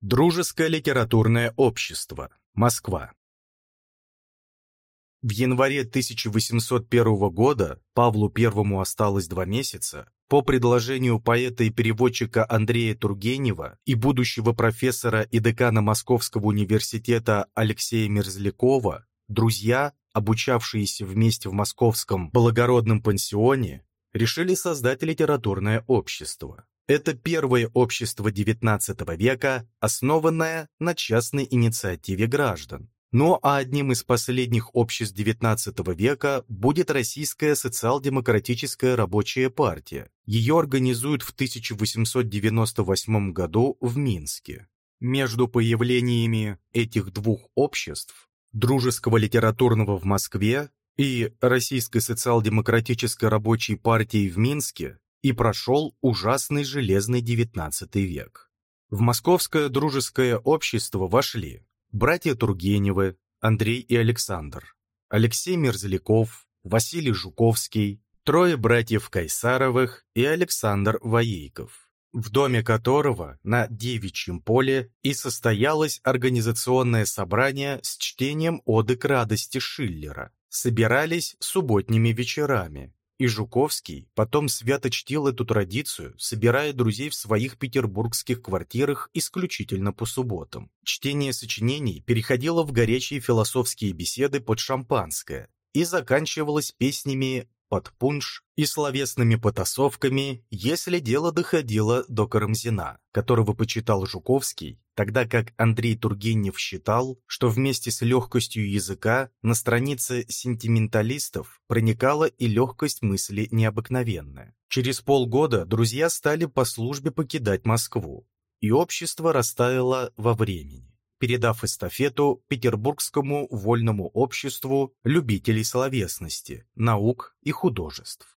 Дружеское литературное общество. Москва. В январе 1801 года Павлу I осталось два месяца. По предложению поэта и переводчика Андрея Тургенева и будущего профессора и декана Московского университета Алексея Мерзлякова, друзья, обучавшиеся вместе в московском благородном пансионе, решили создать литературное общество. Это первое общество XIX века, основанное на частной инициативе граждан. Ну а одним из последних обществ XIX века будет Российская социал-демократическая рабочая партия. Ее организуют в 1898 году в Минске. Между появлениями этих двух обществ, дружеского литературного в Москве и Российской социал-демократической рабочей партии в Минске, и прошел ужасный железный XIX век. В московское дружеское общество вошли братья Тургеневы, Андрей и Александр, Алексей Мерзляков, Василий Жуковский, трое братьев Кайсаровых и Александр Воейков, в доме которого на Девичьем поле и состоялось организационное собрание с чтением оды к радости Шиллера. Собирались субботними вечерами, и Жуковский потом свято чтил эту традицию, собирая друзей в своих петербургских квартирах исключительно по субботам. Чтение сочинений переходило в горячие философские беседы под шампанское и заканчивалось песнями под пунш и словесными потасовками, если дело доходило до Карамзина, которого почитал Жуковский, тогда как Андрей Тургенев считал, что вместе с легкостью языка на странице сентименталистов проникала и легкость мысли необыкновенная. Через полгода друзья стали по службе покидать Москву, и общество растаяло во времени передав эстафету Петербургскому вольному обществу любителей словесности, наук и художеств.